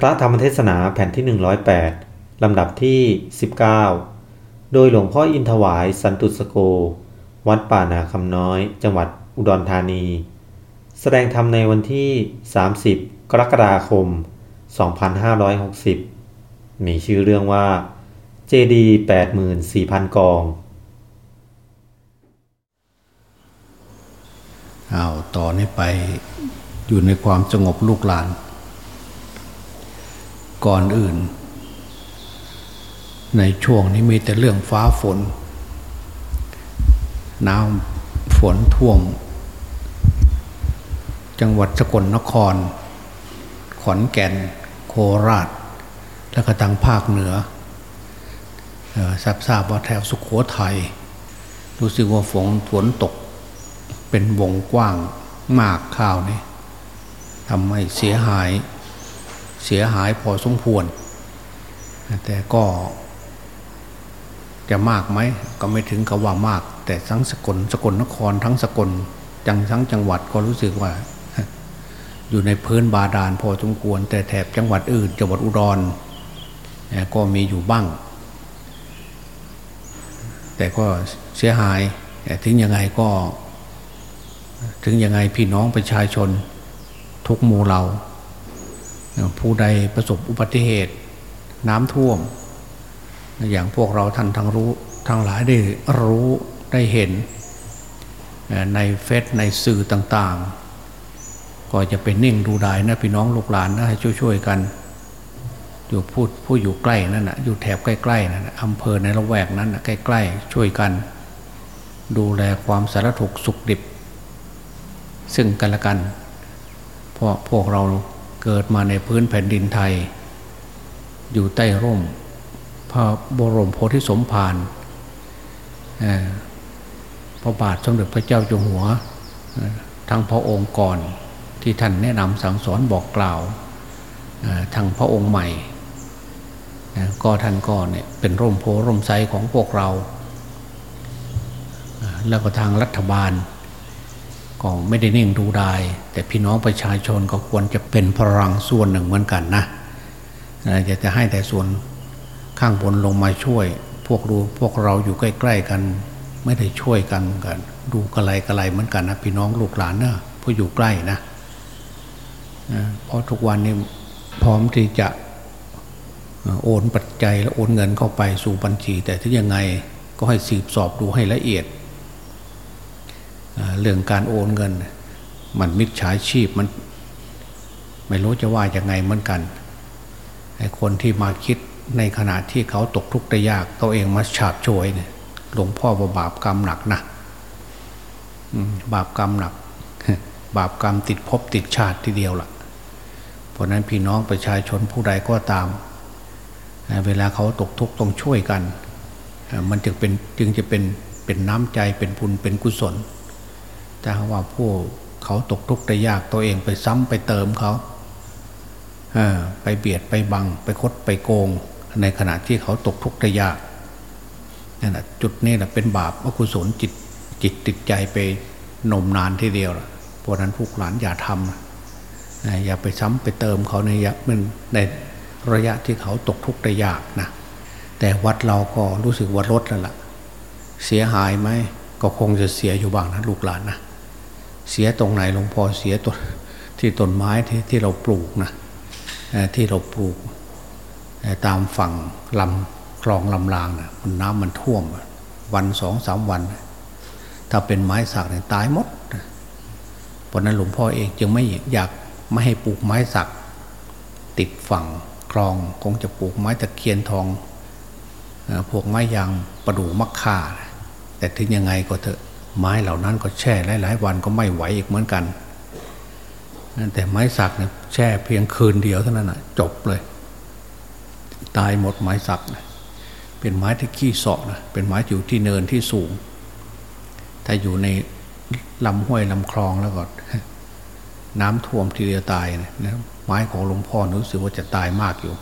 พระธรรมเทศนาแผ่นที่ 108 ลำดับที่ 19 โดยหลวงพ่ออินทวายสันตุสโก วัดป่านาคำน้อย จังหวัดอุดรธานี แสดงธรรมในวันที่ 30 กรกฎาคม 2560 มีชื่อเรื่องว่าเจดี84,000 กองอ้าวต่อนนี้ไปอยู่ในความสงบลูกหลาน ก่อนอื่น ในช่วงนี้มีแต่เรื่องฟ้าฝน น้ำฝนท่วม จังหวัดสกลนคร ขอนแก่น โคราช และก็ทางภาคเหนือทราบทราบว่าแถวสุขโขทัยรู้สึกว่าฝนฝนตก เป็นวงกว้างมากข่าวนี้ทำให้เสียหาย เสียหายพอสมควร แต่ก็จะมากไหมก็ไม่ถึงกับว่ามาก แต่ทั้งสกลสกลนครทั้งสกลจังทั้งจังหวัดก็รู้สึกว่า อยู่ในพื้นบาดาลพอสมควร แต่แถบจังหวัดอื่น จังหวัดอุดรก็มีอยู่บ้าง แต่ก็เสียหายถึงยังไงก็ ถึงยังไงพี่น้องประชาชนทุกหมู่เรา ผู้ใดประสบอุบัติเหตุน้ำท่วม อย่างพวกเราท่านทั้งรู้ทั้งหลายได้รู้ได้เห็น ในเฟซในสื่อต่างๆ ก็จะเป็นนิ่งดูดายนะพี่น้องลูกหลานนะให้ช่วยๆกัน อยู่พูดผู้อยู่ใกล้นั่นนะอยู่แถบใกล้ๆนั่นอำเภอในละแวกนั้นนะใกล้ๆ ช่วยกัน ดูแลความสารถุกสุขดิบ ซึ่งกันและกันเพราะพวกเรา เกิดมาในพื้นแผ่นดินไทย อยู่ใต้ร่ม พระบรมโพธิสมภารพระบาทสมเด็จพระเจ้าอยู่หัว ทั้งพระองค์ก่อนที่ท่านแนะนำสั่งสอนบอกกล่าวทางพระองค์ใหม่ก็ท่านก็เนี่ยเป็นร่มโพร่มไซของพวกเรา แล้วก็ทางรัฐบาลก็ไม่ได้นิ่งดูดาย แต่พี่น้องประชาชนก็ควรจะเป็นพลังส่วนหนึ่งเหมือนกันนะอยากจะให้แต่ส่วนข้างบนลงมาช่วย พวกดูพวกเราอยู่ใกล้ ๆกัน ไม่ได้ช่วยกันกัน ดูกระไรกระไรเหมือนกันนะพี่น้องลูกหลานเนะผู้อยู่ใกล้นะเพราะทุกวันนี้พร้อมที่จะโอนปัจจัยและโอนเงินเข้าไปสู่บัญชี แต่ถ้ายังไงก็ให้สืบสอบดูให้ละเอียด เรื่องการโอนเงิน มันมิจฉาชีพมันไม่รู้จะว่ายังไงเหมือนกันไอ้คนที่มาคิดในขณะที่เขาตกทุกข์ได้ยากตัวเองมาฉาบโชยเนี่ยหลวงพ่อบาปกรรมหนักนะบาปกรรมหนัก บาปกรรมติดภพติดชาติทีเดียวละ่ะ เพราะนั้นพี่น้องประชาชนผู้ใดก็ตาม เวลาเขาตกทุกข์ต้องช่วยกัน มันจึงเป็นจึงจะเป็นเป็นน้ำใจเป็นบุญเป็นกุศลแต่ว่าผู้ เขาตกทุกข์ได้ยากตัวเองไปซ้ำไปเติมเขาไปเบียดไปบัง ไปคดไปโกง ในขณะที่เขาตกทุกข์ได้ยากนั่นแหะจุดนี้แหละเป็นบาปอกุศลจิตจิตติดใจไปนมนานทีเดียวละเพราะนั้นพวกหลานอย่าทำอย่าไปซ้ำไปเติมเขาในมันในระยะที่เขาตกทุกข์ได้ยากนะแต่วัดเราก็รู้สึกว่าลดแล้วล่ะ เสียหายไหมก็คงจะเสียอยู่บ้างนะลูกหลานนะ เสียตรงไหนหลวงพ่อเสียต้นที่ต้นไม้ที่ที่เราปลูกนะที่เราปลูกตามฝั่งลำคลองลำรางนะมันน้ำมันท่วม วันสองสามวัน ถ้าเป็นไม้สักเนี่ยตายหมดเพราะนั้นหลวงพ่อเองจึงไม่อยากไม่ให้ปลูกไม้สัก ติดฝั่งคลองคงจะปลูกไม้ตะเคียนทองพวกไม้ยางประดู่มักค่าแต่ถึงยังไงก็เถอะ ไม้เหล่านั้นก็แช่หลาย ๆ วันก็ไม่ไหวอีกเหมือนกัน แต่ไม้สักเนี่ยแช่เพียงคืนเดียวเท่านั้นนะจบเลย ตายหมดไม้สักนะเป็นไม้ที่ขี้เสาะนะเป็นไม้อยู่ที่เนินที่สูง ถ้าอยู่ในลำห้วยลำคลองแล้วก็น้ำท่วมทีเดียวตายนะไม้ของหลวงพ่อรู้สึกว่าจะตายมากอยู่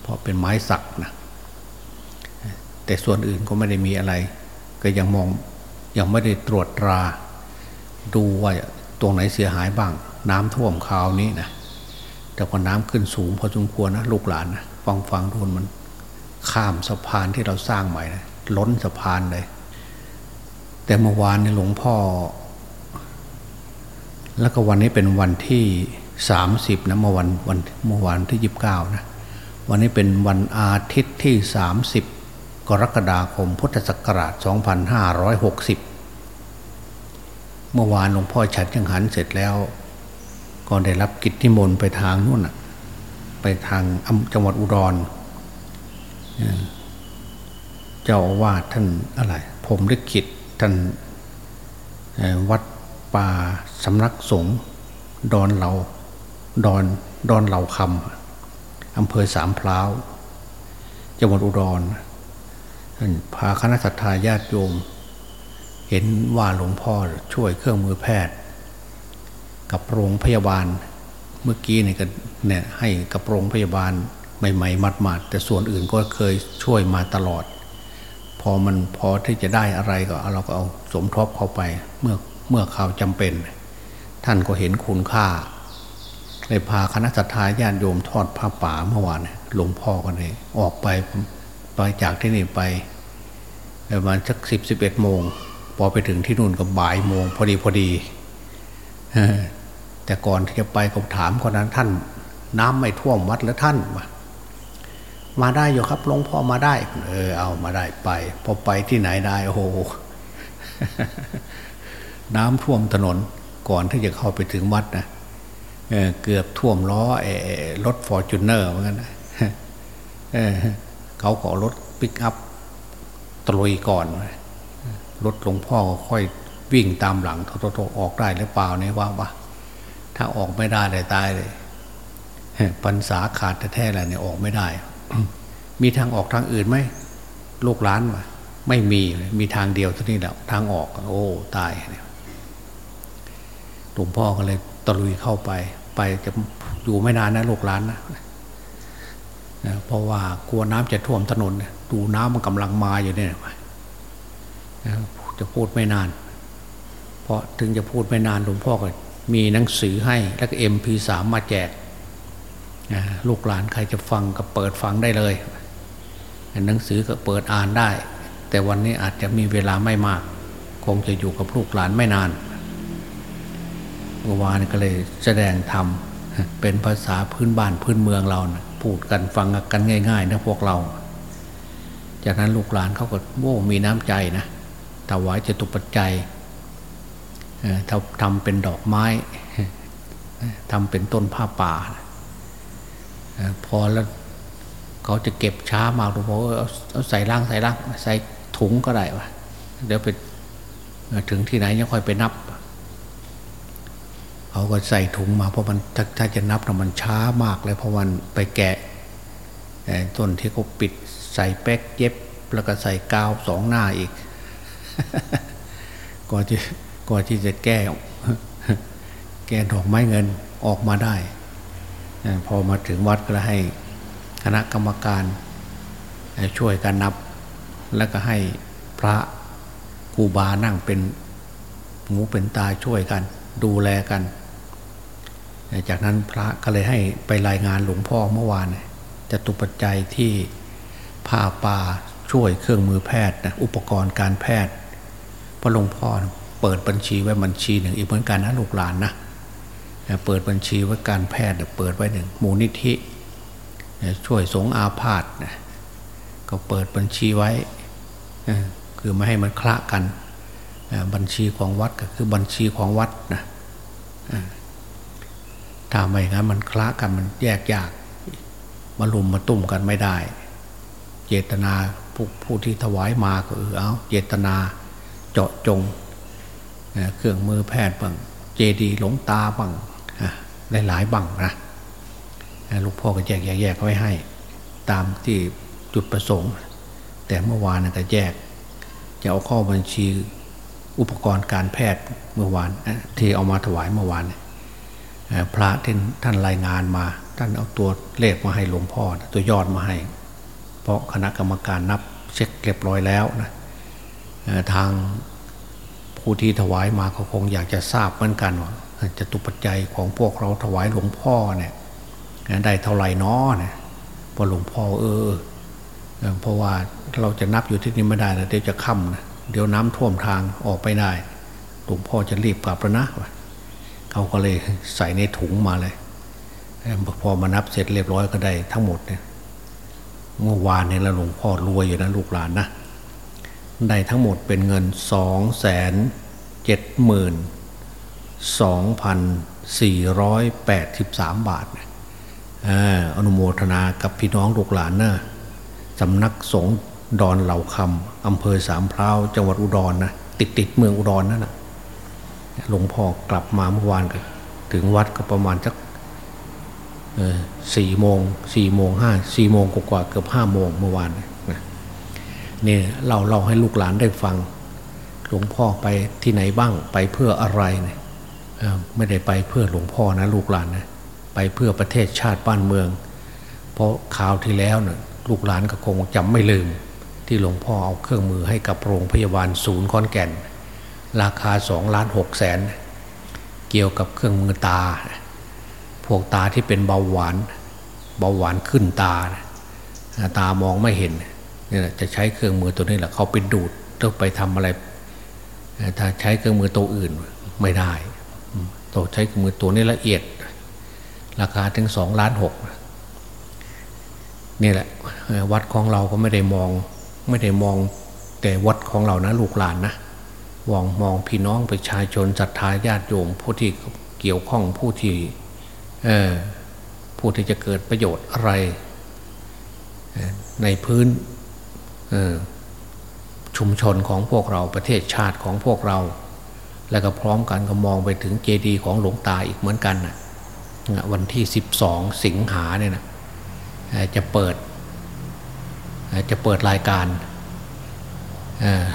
เพราะเป็นไม้สักนะแต่ส่วนอื่นก็ไม่ได้มีอะไร ก็ยังมอง ยังไม่ได้ตรวจตรา ดูว่าตรงไหนเสียหายบ้าง น้ำท่วมคราวนี้นะแต่พอน้ำขึ้นสูงพอสมควรนะลูกหลานนะฟังฟังดูมัน ข้ามสะพานที่เราสร้างใหม่นะล้นสะพานเลย แต่เมื่อวานในหลวงพ่อ แล้วก็วันนี้เป็นวันที่สามสิบนะเมื่อวันวันเมื่อวานที่ยี่สิบเก้านะวันนี้เป็นวันอาทิตย์ที่สามสิบ กรกฎาคมพุทธศักราชสองพันห้าร้อยหกสิบเมื่อวานหลวงพ่อฉันยังหันเสร็จแล้ว ก็ได้รับกิจที่มนไปทางนู่นไปทางจังหวัดอุดร เจ้าอาวาสท่านอะไรผมได้กิจท่านวัดป่าสำนักสงฆ์ดอนเหลาดอนดอนเหลาคำอำเภอสามพร้าวจังหวัดอุดร พาคณะสัตยาญาติโยม เห็นว่าหลวงพ่อช่วยเครื่องมือแพทย์ กับโรงพยาบาลเมื่อกี้เนี่ยก็เนี่ยให้กับโรงพยาบาลใหม่ๆมัดๆแต่ส่วนอื่นก็เคยช่วยมาตลอด พอมันพอที่จะได้อะไรก็เราก็เอาสมทบเข้าไปเมื่อเมื่อข่าวจำเป็น ท่านก็เห็นคุณค่าเลยพาคณะสัตยาญาติโยมทอดผ้าป่าเมื่อวานหลวงพ่อกันเลยออกไป ไปจากที่นี่ไปประมาณสักสิบสิบเอ็ดโมงพอไปถึงที่นู่นก็บ่ายโมงพอดีพอดีแต่ก่อนที่จะไปก็ถามคนนั้นท่าน น้ำไม่ท่วมวัดแล้วท่านมามาได้อยู่ครับหลวงพ่อมาได้ เออ เอามาได้ไป พอไปที่ไหนได้โอ้โหน้ำท่วมถนนก่อนที่จะเข้าไปถึงวัดนะเกือบท่วมล้อรถ Fortuner เหมือนกันเเขาขอรถปิกอัพตลุยก่อนรถหลวงพ่อก็ค่อยวิ่งตามหลังโธ่ๆออกได้หรือเปล่าเนี่ยว่าว่าถ้าออกไม่ได้เลยตายเลยพรรษาขาดแท้ๆอะไรเนี่ยออกไม่ได้ มีทางออกทางอื่นไหมลูกหลานมาไม่มีมีทางเดียวเท่านี้แหละทางออก โอ้ตายเนี่ยหลวงพ่อก็เลยตะลุยเข้าไป ไปจะอยู่ไม่นานนะลูกหลานนะ เพราะว่ากลัวน้ำจะท่วมถนนดูน้ำมันกำลังมาอยู่เนี่ยจะพูดไม่นาน เพราะถึงจะพูดไม่นานหลวงพ่อก็มีหนังสือให้แล้วก็เอ็มพีสามมาแจกลูกหลานใครจะฟังก็เปิดฟังได้เลย หนังสือก็เปิดอ่านได้ แต่วันนี้อาจจะมีเวลาไม่มาก คงจะอยู่กับลูกหลานไม่นานเมื่อวานก็เลยแสดงธรรมเป็นภาษาพื้นบ้านพื้นเมืองเรานะ พูดกันฟังกันง่าย ๆ นะพวกเรา จากนั้นลูกหลานเขาก็โว้มีน้ำใจนะถวายจตุปัจจัยทำเป็นดอกไม้ทำเป็นต้นผ้าป่า พอแล้วเขาจะเก็บช้ามากหลวงพ่อเอาใส่ล่างใส่ล่างใส่ถุงก็ได้วะเดี๋ยวไปถึงที่ไหนยังค่อยไปนับ เขาก็ใส่ถุงมาเพราะมันถ้าถ้าจะนับนะมันช้ามากเลยเพราะมันไปแกะต้นที่เขาปิดใส่แป๊กเย็บ แล้วก็ใส่กาวสองหน้าอีกก่อนที่ก่อนที่จะแก้แก้ดอกไม้เงินออกมาได้พอมาถึงวัดก็ให้คณะกรรมการช่วยกันนับ แล้วก็ให้พระครูบานั่งเป็นหมูเป็นตาช่วยกัน ดูแลกัน จากนั้นพระก็เลยให้ไปรายงานหลวงพ่อเมื่อวานจะตุปัจจัยที่ผ้าป่าช่วยเครื่องมือแพทย์นะอุปกรณ์การแพทย์พระหลวงพ่อเปิดบัญชีไว้บัญชีหนึ่งอีกเหมือนกันนะลูกหลานนะเปิดบัญชีไว้การแพทย์เปิดไว้หนึ่งมูลนิธิช่วยสงอาพาธนะก็เปิดบัญชีไว้คือไม่ให้มันคละกันบัญชีของวัดก็คือบัญชีของวัดนะ ถ้าไม่งั้นมันคละกันมันแยกยากมาลุมมาตุ่มกันไม่ได้ เจตนาผู้ผู้ที่ถวายมาก็เออเอาเจตนาเจาะจงเครื่องมือแพทย์บ้างเจดีหลงตาบ้างหลายๆบังนะลูกพ่อก็แยกแยกไว้ให้ ตามที่จุดประสงค์ แต่เมื่อวานก็แยก จะเอาข้อบัญชีอุปกรณ์การแพทย์เมื่อวานที่เอามาถวายเมื่อวาน พระที่ท่านรายงานมา ท่านเอาตัวเลขมาให้หลวงพ่อตัวยอดมาให้ เพราะคณะกรรมการนับเช็คเรียบร้อยแล้วนะทางผู้ที่ถวายมาเขาคงอยากจะทราบเหมือนกันว่าจะตุปัจจัยของพวกเราถวายหลวงพ่อเนี่ยได้เท่าไหร่น้อเนี่ยพอหลวงพ่อเออเพราะว่าเราจะนับอยู่ที่นี่ไม่ได้นะเดี๋ยวจะค่ำนะเดี๋ยวน้ำท่วมทางออกไปได้ หลวงพ่อจะรีบกลับแล้วนะ เขาก็เลยใส่ในถุงมาเลย พอมานับเสร็จเรียบร้อยก็ได้ทั้งหมดเนี่ยเมื่อวานเนี่ยหลวงพ่อรวยอยู่นะลูกหลานนะได้ทั้งหมดเป็นเงินสองแสนเจ็ดหมื่นสองพันสี่ร้อยแปดสิบสามบาทอนุโมทนากับพี่น้องลูกหลานนะสำนักสงฆ์ดอนเหล่าคำอำเภอสามพร้าวจังหวัดอุดรนนะติดติดเมืองอุดรนนั่นนะ หลวงพ่อกลับมาเมื่อวานก็ถึงวัดก็ประมาณสักสี่โมงสี่โมงห้าสี่โมงกว่าเกือบห้าโมงเมื่อวานนะนี่เราเราให้ลูกหลานได้ฟัง หลวงพ่อไปที่ไหนบ้างไปเพื่ออะไรเนี่ยไม่ได้ไปเพื่อหลวงพ่อนะลูกหลานนะไปเพื่อประเทศชาติบ้านเมือง เพราะข่าวที่แล้วเนี่ยลูกหลานก็คงจำไม่ลืม ที่หลวงพ่อเอาเครื่องมือให้กับโรงพยาบาลศูนย์คอนแก่น ราคาสองล้านหกแสนเกี่ยวกับเครื่องมือตา พวกตาที่เป็นเบาหวานเบาหวานขึ้นตา ตามองไม่เห็นนี่แหละจะใช้เครื่องมือตัวนี้แหละเขาไปดูดต้องไปทำอะไร ถ้าใช้เครื่องมือตัวอื่นไม่ได้ต้องใช้เครื่องมือตัวนี้ละเอียด ราคาถึงสองล้านหกนี่แหละวัดของเราก็ไม่ได้มองไม่ได้มองแต่วัดของเรานะลูกหลานนะ มองมองพี่น้องประชาชนศรัทธาญาติโยมผู้ที่เกี่ยวข้องผู้ที่ผู้ที่จะเกิดประโยชน์อะไร ในพื้นชุมชนของพวกเราประเทศชาติของพวกเรา แล้วก็พร้อมกันก็มองไปถึงเจดีย์ของหลวงตาอีกเหมือนกันนะวันที่สิบสองสิงหาเนี่ยนะจะเปิดจะเปิดรายการ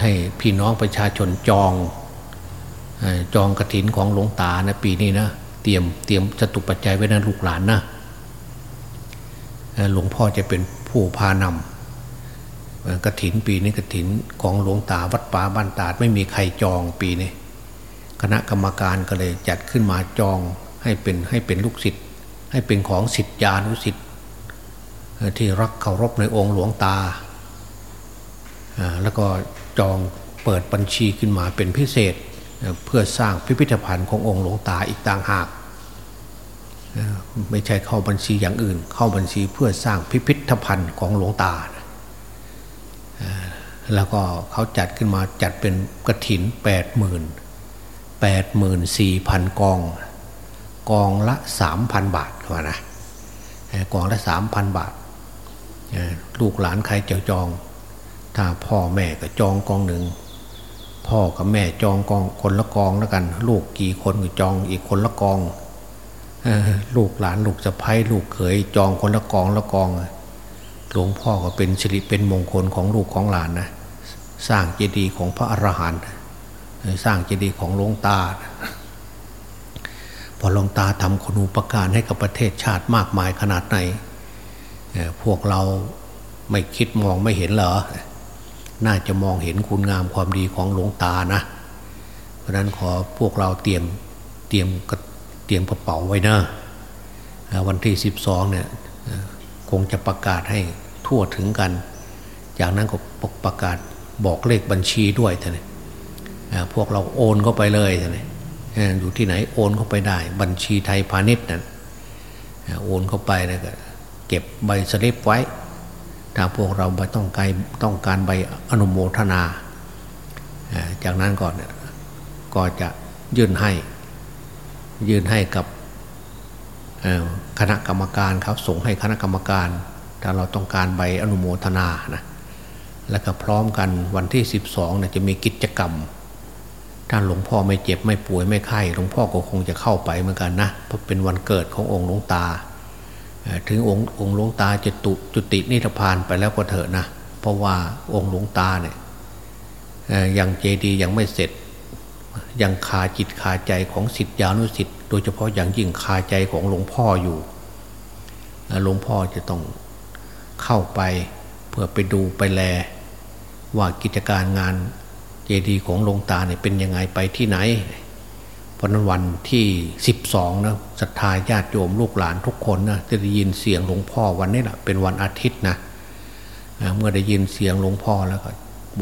ให้พี่น้องประชาชนจองจองกระถินของหลวงตานะปีนี้นะเตรียมเตรียมจตุปัจจัยไว้นะลูกหลานนะหลวงพ่อจะเป็นผู้พานำกระถินปีนี้กระถินของหลวงตาวัดป่าบ้านตาดไม่มีใครจองปีนี้คณะกรรมการก็เลยจัดขึ้นมาจองให้เป็นให้เป็นลูกศิษย์ให้เป็นของศิษยานุศิษย์ที่รักเคารพในองค์หลวงตาแล้วก็ จองเปิดบัญชีขึ้นมาเป็นพิเศษ เพื่อสร้างพิพิธภัณฑ์ขององค์หลวงตาอีกต่างหาก ไม่ใช่เข้าบัญชีอย่างอื่น เข้าบัญชีเพื่อสร้างพิพิธภัณฑ์ของหลวงตา แล้วก็เขาจัดขึ้นมาจัดเป็นกระถินแปดหมื่นแปดหมื่นสี่พันกอง กองละสามพันบาทว่านะกองละสามพันบาท ลูกหลานใครจะจอง ถ้าพ่อแม่ก็จองกองหนึ่ง พ่อกับแม่จองกองคนละกองแล้วกัน ลูกกี่คนก็จองอีกคนละกองลูกหลานลูกสะพ้ยลูกเขยจองคนละกองละกองหลวงพ่อก็เป็นสิริเป็นมงคลของลูกของหลานนะสร้างเจดีย์ของพระอรหันต์สร้างเจดีย์ของหลวงตา พอหลวงตาทำคุณูปการให้กับประเทศชาติมากมายขนาดไหนพวกเราไม่คิดมองไม่เห็นเหรอ น่าจะมองเห็นคุณงามความดีของหลวงตานะ เพราะนั้นขอพวกเราเตรียมเตรียมเตรียมกระเป๋าไว้นะวันที่สิบสองเนี่ยคงจะประกาศให้ทั่วถึงกัน จากนั้นก็ประกาศบอกเลขบัญชีด้วยท่านพวกเราโอนเข้าไปเลยท่านอยู่ที่ไหนโอนเข้าไปได้ บัญชีไทยพาณิชย์นั่นโอนเข้าไปนะก็เก็บใบสลิปไว้ ถ้าพวกเราไม่ต้องการต้องการใบอนุโมทนา จากนั้นก่อนก็จะยื่นให้ ยื่นให้กับคณะกรรมการครับส่งให้คณะกรรมการ ถ้าเราต้องการใบอนุโมทนานะแล้วก็พร้อมกันวันที่ 12เนี่ยจะมีกิจกรรมถ้าหลวงพ่อไม่เจ็บไม่ป่วยไม่ไข้หลวงพ่อก็คงจะเข้าไปเหมือนกันนะเพราะเป็นวันเกิดขององค์หลวงตา ถึงองค์องค์หลวงตาจะตุจุตินิพพานไปแล้วก็เถอะนะเพราะว่าองค์หลวงตาเนี่ยยังเจดียังไม่เสร็จ ยังคาจิตคาใจของสิทธิานุสิทธิ์โดยเฉพาะอย่างยิ่งคาใจของหลวงพ่ออยู่หลวงพ่อจะต้องเข้าไปเพื่อไปดูไปแล ว่ากิจการงานเจดีของหลวงตาเนี่ยเป็นยังไงไปที่ไหน ราะนั้นวันที่สิบสองนะศรัทธาญาติโยมลูกหลานทุกคนนะจะได้ยินเสียงหลวงพ่อวันนี้แหละเป็นวันอาทิตย์นะเมื่อได้ยินเสียงหลวงพ่อแล้วก็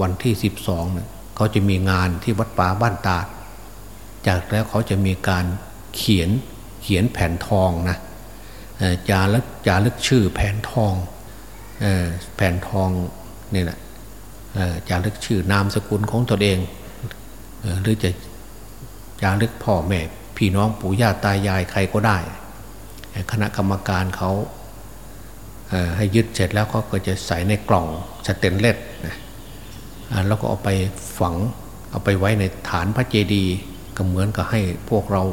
วันที่สิบสองเนี่ยเขาจะมีงานที่วัดป่าบ้านตาด จากแล้วเขาจะมีการเขียนเขียนแผ่นทองนะจารึกจารึกชื่อแผ่นทองแผ่นทองนี่แหละจารึกชื่อนามสกุลของตนเองหรือจะ จารึกพ่อแม่พี่น้องปู่ย่าตายายใครก็ได้ คณะกรรมการเขาให้ยึดเสร็จแล้วเขาก็จะใส่ในกล่องสเตนเลสแล้วก็เอาไปฝังเอาไปไว้ในฐานพระเจดีย์ก็เหมือนกับให้พวกเรา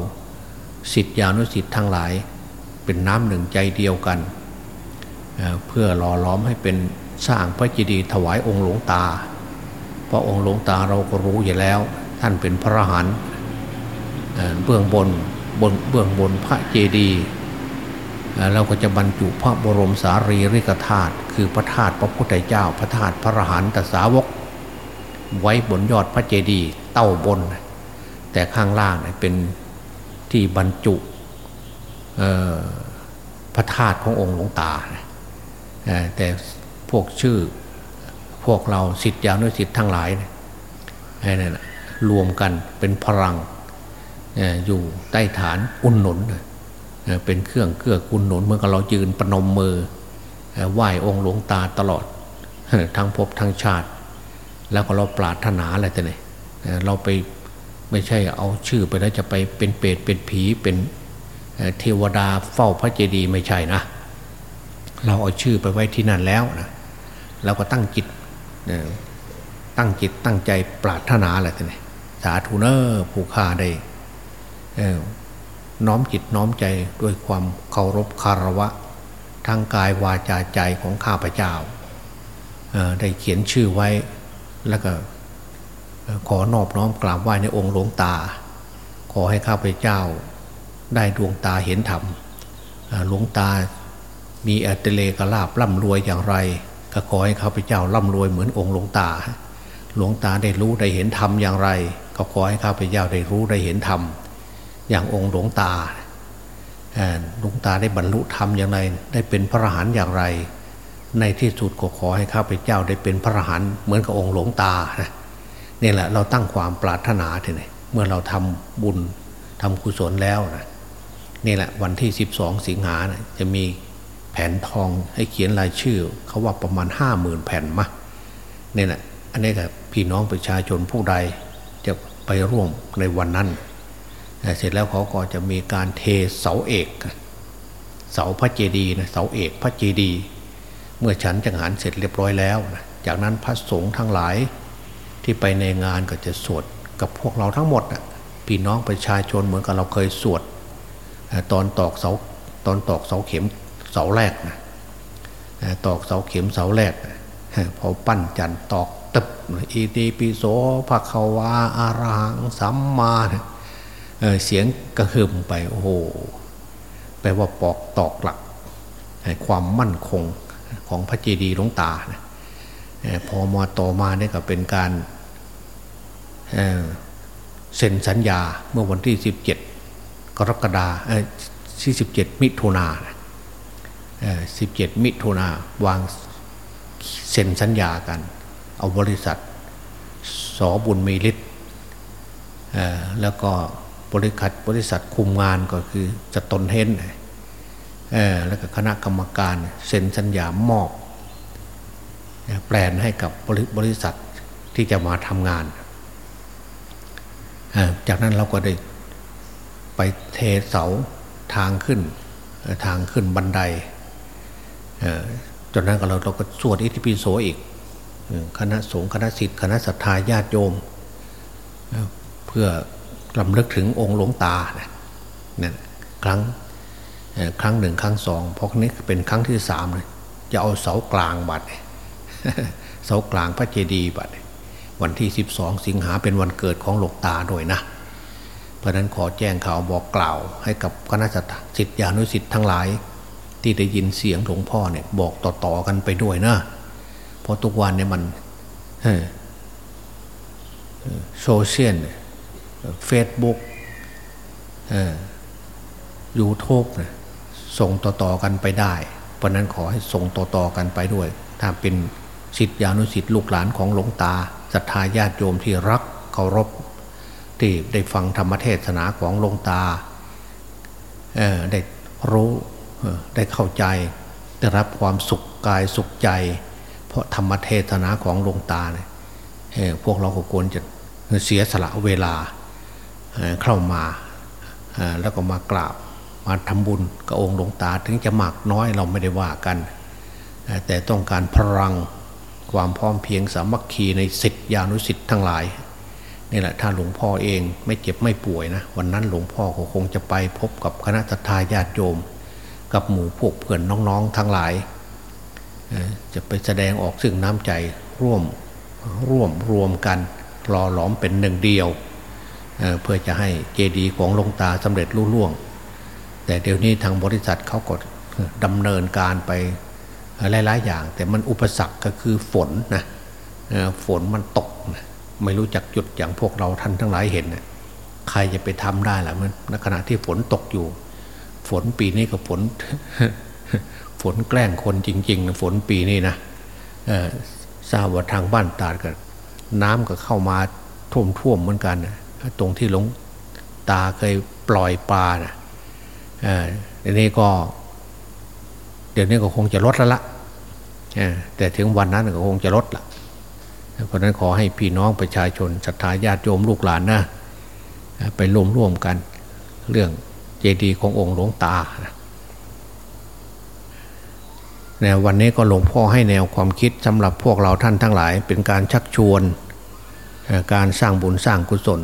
สิทธิานุสิทธิ์ทั้งหลาย เป็นน้ำหนึ่งใจเดียวกันเเพื่อหล่อล้อมให้เป็นสร้างพระเจดีย์ถวายองค์หลวงตา เพราะองค์หลวงตาเราก็รู้อยู่แล้ว ท่านเป็นพระหัน เบื้องบนบนเบื้องบนพระเจดีย์เราก็จะบรรจุพระบรมสารีริกธาตุคือพระธาตุพระพุทธเจ้า พระธาตุพระหันตสาวก ไว้บนยอดพระเจดีย์เต้าบน แต่ข้างล่างเป็นที่บรรจุพระธาตุขององค์หลวงตา แต่พวกชื่อพวกเราสิทธิานุสิทธิ์ทั้งหลายนี่นรวมกันเป็นพลัง อยู่ใต้ฐานอุ่นหนุนเป็นเครื่องเกื้อกุลหนุนเมื่อเรายืนประนมมือไหว้องค์หลวงตาตลอดทั้งภพทั้งชาติ แล้วก็เราปราถนาอะไรแต่ไหนเราไปไม่ใช่เอาชื่อไปแล้วจะไปเป็นเปรตเป็นผีเป็นเทวดาเฝ้าพระเจดีย์ไม่ใช่นะ เราเอาชื่อไปไว้ที่นั่นแล้วนะเราก็ตั้งจิตตั้งจิตตั้งใจปรารถนาอะไรแต่ไหนสาธุเนอร์ผู้ฆ่าได้ น้อมจิตน้อมใจด้วยความเคารพคารวะทางกายวาจาใจของข้าพเจ้าได้เขียนชื่อไว้แล้วก็ขอนอบน้อมกราบไหว้ในองค์หลวงตา ขอให้ข้าพเจ้าได้ดวงตาเห็นธรรมหลวงตามีอัตเลกลาบร่ำรวยอย่างไร ก็ขอให้ข้าพเจ้าร่ำรวยเหมือนองค์หลวงตา หลวงตาได้รู้ได้เห็นธรรมอย่างไร ก็ขอให้ข้าพเจ้าได้รู้ได้เห็นธรรม อย่างองค์หลวงตาหลวงตาได้บรรลุธรรมอย่างไร ได้เป็นพระอรหันต์อย่างไร ในที่สุดก็ขอให้ข้าพเจ้าได้เป็นพระอรหันต์เหมือนกับองค์หลวงตานี่แหละเราตั้งความปรารถนาทีนี้เมื่อเราทำบุญทำกุศลแล้วนะนี่แหละวันที่สิบสองสิงหานะจะมีแผ่นทองให้เขียนรายชื่อ เขาว่าประมาณห้าหมื่นแผ่นมะนี่แหละอันนี้กับพี่น้องประชาชนผู้ใดจะไปร่วมในวันนั้น เสร็จแล้วเขาก็จะมีการเทเสาเอก เสาพระเจดีย์นะเสาเอกพระเจดีย์เมื่อฉันจังหันเสร็จเรียบร้อยแล้วนะจากนั้นพระสงฆ์ทั้งหลายที่ไปในงานก็จะสวดกับพวกเราทั้งหมดนะพี่น้องประชาชนเหมือนกับเราเคยสวดตอนตอกเสาตอนตอกเสาเข็มเสาแรกนะตอกเสาเข็มเสาแรกพอปั้นจันตอกตึบอีตีปิโสภะควาอารังสัมมาเเสียงกระหึ่มไปโอ้โหแปลว่าปอกตอกหลักความมั่นคงของพระเจดีย์หลวงตานะพอมาต่อมาเนี่ยก็เป็นการเซ็นสัญญาเมื่อวันที่สิบเจ็ดกรกฎาที่สิบเจ็ดมิถุนาสิบเจ็ดมิถุนาวางเซ็นสัญญากัน เอาบริษัทสอบุญมีฤทธิ์แล้วก็ บริษัทบริษัทคุมงานก็คือจะตนเทนแล้วก็คณะกรรมการเซ็นสัญญามอบแปลนให้กับบริษัทที่จะมาทำงาน จากนั้นเราก็ได้ไปเทเสาทางขึ้นทางขึ้นบันไดจนนั้นก็เราเราก็สวดอิติปิโสอีกคณะสงฆ์คณะสิทธิ์คณะศรัทธาญาติโยม เพื่อ ลำลึกถึงองค์หลวงตาเนี่ยครั้งครั้งหนึ่งครั้งสองเพราะนี้เป็นครั้งที่สามเลยจะเอาเสากลางบัดเสากลางพระเจดีย์บัดวันที่สิบสองสิงหาเป็นวันเกิดของหลวงตาด้วยนะ เพราะนั้นขอแจ้งข่าวบอกกล่าว ให้กับคณะสิทธิานุสิทธิ์ทั้งหลาย ที่ได้ยินเสียงหลวงพ่อเนี่ยบอกต่อๆกันไปด้วยนะเพราะทุกวันเนี่ยมันโซเชียล เฟซบุ๊กยูทูบส่งต่อๆกันไปได้ เพราะนั้นขอให้ส่งต่อๆกันไปด้วย ถ้าเป็นสิทธิอนุสิทธิลูกหลานของหลวงตาศรัทธาญาติโยมที่รักเคารพที่ได้ฟังธรรมเทศนาของหลวงตาได้รู้ได้เข้าใจได้รับความสุขกายสุขใจ เพราะธรรมเทศนาของหลวงตาเนี่ยพวกเราก็ควรจะเสียสละเวลา เข้ามาแล้วก็มากราบมาทำบุญกับองค์หลวงตาถึงจะหมากน้อยเราไม่ได้ว่ากัน แต่ต้องการพลังความพร้อมเพียงสามัคคีในสิทธิานุสิทธิ์ทั้งหลายนี่แหละถ้าหลวงพ่อเองไม่เจ็บไม่ป่วยนะวันนั้นหลวงพ่อคงจะไปพบกับคณะทาญาติโยม กับหมู่พวกเพื่อนน้องๆทั้งหลาย จะไปแสดงออกซึ่งน้ำใจร่วมร่วมรวมกันรอหลอมเป็นหนึ่งเดียว เเพื่อจะให้เจดีย์ของหลวงตาสำเร็จรุ่ล่วง แต่เดี๋ยวนี้ทางบริษัทเขาก็ดำเนินการไปหลายๆอย่าง แต่มันอุปสรรคก็คือฝนนะฝนมันตกนะไม่รู้จักจุดอย่างพวกเราท่านทั้งหลายเห็นนะใครจะไปทำได้ล่ะมันในขณะที่ฝนตกอยู่ ฝนปีนี้ก็ฝนฝนแกล้งคนจริงๆนะฝนปีนี้นะทราบว่าทางบ้านตาดก็ น้ำก็เข้ามาท่วมท่วมเหมือนกันนะ ตรงที่หลวงตาเคยปล่อยปลานะเดี๋ยวนี้ก็ เดี๋ยวนี้ก็คงจะลดแล้วละแต่ถึงวันนั้นก็คงจะลดละเพราะนั้นขอให้พี่น้องประชาชนศรัทธาญาติโยมลูกหลานนะไปร่วมร่วมกัน เรื่องเจดีย์ขององค์หลวงตานววันนี้ก็หลวงพ่อให้แนวความคิดสำหรับพวกเราท่านทั้งหลาย เป็นการชักชวน การสร้างบุญสร้างกุศล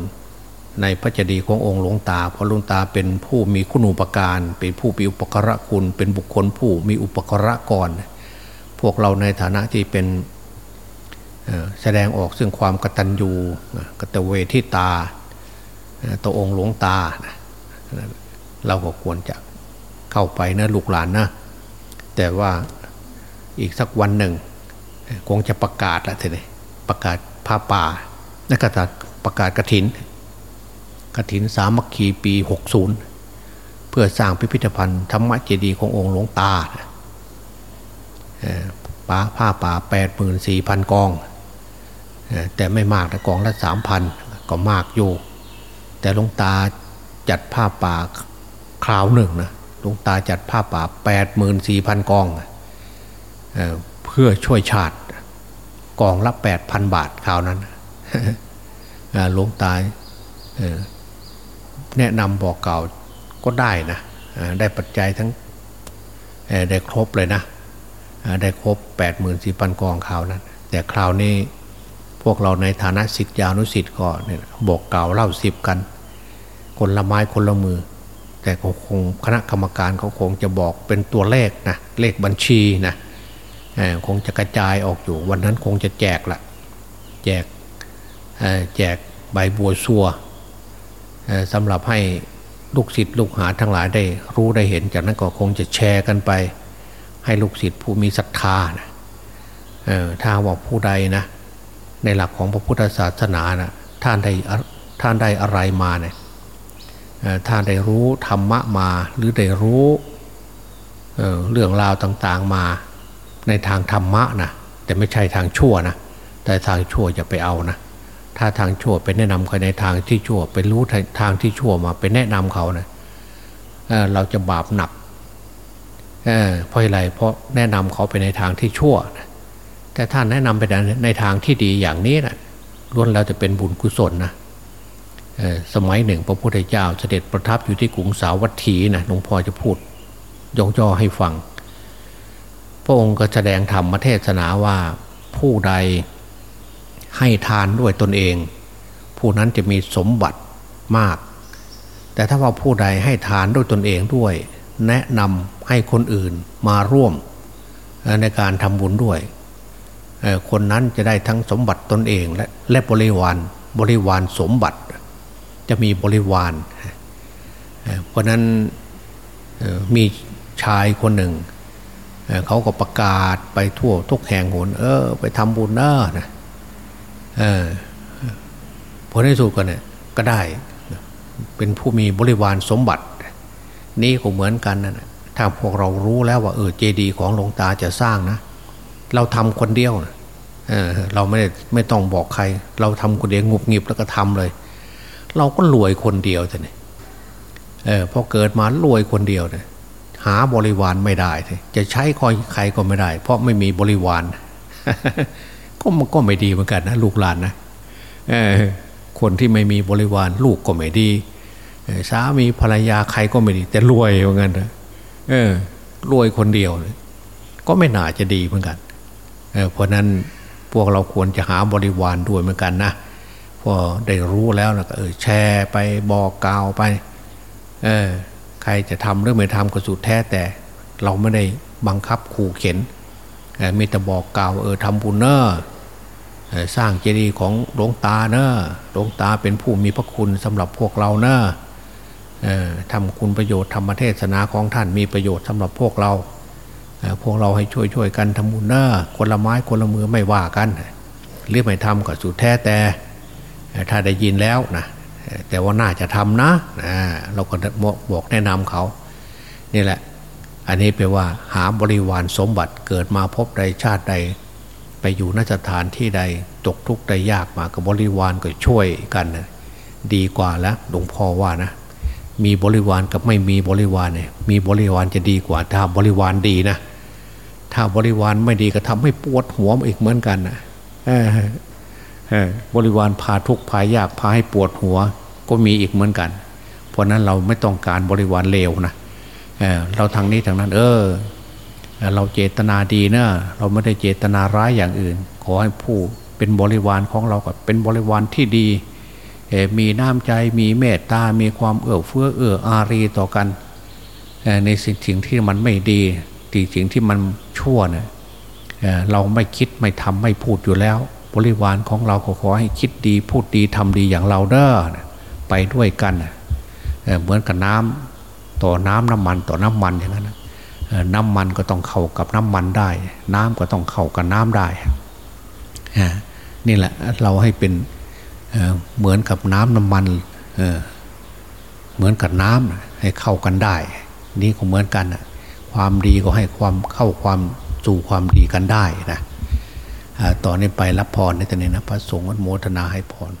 ในพระเจดีย์ขององค์หลวงตา เพราะหลวงตาเป็นผู้มีคุณอุปการ เป็นผู้มีอุปการะคุณ เป็นบุคคลผู้มีอุปการะก่อน พวกเราในฐานะที่เป็นแสดงออกซึ่งความกตัญญูกตเวทิตาตัวองค์หลวงตา เราก็ควรจะเข้าไปนะลูกหลานนะ แต่ว่าอีกสักวันหนึ่ง คงจะประกาศแล้วทีนี้ประกาศผ้าป่าและก็จะประกาศกระถิน กถินสามัคคีปี60เพื่อสร้างพิพิธภัณฑ์ธรรมเจดีย์ขององค์หลวงตาป้าผ้าป่าแปดหมื่นสี่พันกอง แต่ไม่มากแต่กองละสามพันก็มากอยู่ แต่หลวงตาจัดผ้าป่าคราวหนึ่งนะหลวงตาจัดผ้าป่าแปดหมื่นสี่พันกองเเพื่อช่วยชาติกองละแปดพันบาทคราวนั้นหลวงตา แนะนำบอกเก่าก็ได้นะได้ปัจจัยทั้งได้ครบเลยนะได้ครบแปดหมื่นสี่พันกองคราวนั้นแต่คราวนี้พวกเราในฐานะสิทธิอนุสิทธิ์ก็เนี่ยบอกกล่าวเล่าสิบกัน คนละไม้คนละมือ แต่คงคณะกรรมการเขาคงจะบอกเป็นตัวเลขนะเลขบัญชีนะคงจะกระจายออกอยู่วันนั้นคงจะแจกละแจกแจกใบบัวซัว สำหรับให้ลูกศิษย์ลูกหาทั้งหลายได้รู้ได้เห็นจากนั้นก็คงจะแชร์กันไป ให้ลูกศิษย์ผู้มีศรัทธานะถ้าว่าผู้ใดนะ ในหลักของพระพุทธศาสนานะท่านได้ท่านได้อะไรมาเนี่ยท่านได้รู้ธรรมะมา หรือได้รู้เเรื่องราวต่างๆมาในทางธรรมะนะแต่ไม่ใช่ทางชั่วนะแต่ทางชั่วจะไปเอานะ ถ้าทางชั่วไปแนะนำใครในทางที่ชั่วไปรู้ทางที่ชั่วมาไปแนะนำเขานะเเราจะบาปหนักเเพราะอะไรเพราะแนะนำเขาไปในทางที่ชั่วนะแต่ท่านแนะนำไปในทางที่ดีอย่างนี้นะล้วนแล้วจะเป็นบุญกุศลนะสมัยหนึ่ง พระพุทธเจ้าเสด็จประทับอยู่ที่กรุงสาวัตถีนะหลวงพ่อจะพูดย่อๆให้ฟัง พระองค์ก็แสดงธรรมเทศนาว่าผู้ใด ให้ทานด้วยตนเอง ผู้นั้นจะมีสมบัติมาก แต่ถ้าว่าผู้ใดให้ทานด้วยตนเองด้วย แนะนำให้คนอื่นมาร่วมในการทำบุญด้วย คนนั้นจะได้ทั้งสมบัติตนเอง และและบริวารบริวารสมบัติ จะมีบริวาร เพราะนั้นมีชายคนหนึ่ง เขาก็ประกาศไปทั่วทุกแห่งหน เออ ไปทำบุญเนอะนะ ผลในสุดก็เนี่ยก็ได้ เป็นผู้มีบริวารสมบัติ นี่ก็เหมือนกันนะถ้าพวกเรารู้แล้วว่าเออเจดีย์ของหลวงตาจะสร้างนะ เราทำคนเดียวนะเออเราไม่ได้ไม่ต้องบอกใคร เราทำคนเดียวงุบงิบแล้วก็ทำเลย เราก็รวยคนเดียวแต่เนี่ยเออพอเกิดมารวยคนเดียวเนี่ยหาบริวารไม่ได้ จะใช้คอยใครก็ไม่ได้ เพราะไม่มีบริวาร ก็มันก็ไม่ดีเหมือนกันนะลูกหลานนะคนที่ไม่มีบริวารลูกก็ไม่ดีสามีภรรยาใครก็ไม่ดี แต่รวยเหมือนกันนะเออรวยคนเดียว ก็ไม่น่าจะดีเหมือนกันเเพราะนั้นพวกเราควรจะหาบริวารด้วยเหมือนกันนะพอได้รู้แล้วนะเออแชร์ไปบอกกล่าวไปเออใครจะทำหรือไม่ทำก็สุดแท้แต่ เราไม่ได้บังคับขู่เข็น มีแต่บอกกล่าวเออทำบุญเนอสร้างเจดีย์ของหลวงตาเนอหลวงตาเป็นผู้มีพระคุณสำหรับพวกเราเนอะทำคุณประโยชน์ธรรมเทศนาของท่านมีประโยชน์สำหรับพวกเรา พวกเราให้ช่วยช่วยกันทำบุญเนอะคนละไม้คนละมือไม่ว่ากันหรือไม่ทำก็สุดแท้แต่ถ้าได้ยินแล้วนะแต่ว่าน่าจะทำนะเราก็บอกแนะนำเขานี่แหละ อันนี้แปลว่า หาบริวารสมบัติเกิดมาพบใดชาติใด ไปอยู่นสถานที่ใดตกทุกข์ใดยากมากับบริวารก็ช่วยกันดีกว่าแล้วหลวงพ่อว่านะ มีบริวารกับไม่มีบริวารเนี่ยมีบริวารจะดีกว่าถ้าบริวารดีนะ ถ้าบริวารไม่ดีก็ทำให้ปวดหัวอีกเหมือนกันนะบริวารพาทุกข์พายากพาให้ปวดหัว ก็มีอีกเหมือนกัน เพราะนั้นเราไม่ต้องการบริวารเลวนะ เราทางนี้ทางนั้น เออ เราเจตนาดีนะเราไม่ได้เจตนาร้ายอย่างอื่น ขอให้ผู้เป็นบริวารของเราก็เป็นบริวารที่ดีมีน้ำใจมีเมตตา มีความเอื้อเฟื้อเอื้ออารีต่อกันในสิ่งที่มันไม่ดีสิ่งที่มันชั่วเนะเราไม่คิดไม่ทำไม่พูดอยู่แล้ว บริวารของเราขอให้คิดดีพูดดีทำดีอย่างเราเด้อไปด้วยกัน เหมือนกับน้ำ ต่อน้ำน้ำมันต่อน้ำมันอย่างนั้นน้ำมันก็ต้องเข้ากับน้ำมันได้ น้ำก็ต้องเข้ากับน้ำได้นี่แหละเราให้เป็นเหมือนกับน้ำน้ำมันเหมือนกับน้ำให้เข้ากันได้ นี่ก็เหมือนกันความดีก็ให้ความเข้าความสู่ความดีกันได้นะต่อนนี้ไปรับพรในตอนนี้นะพระสงฆ์โมทนาให้พร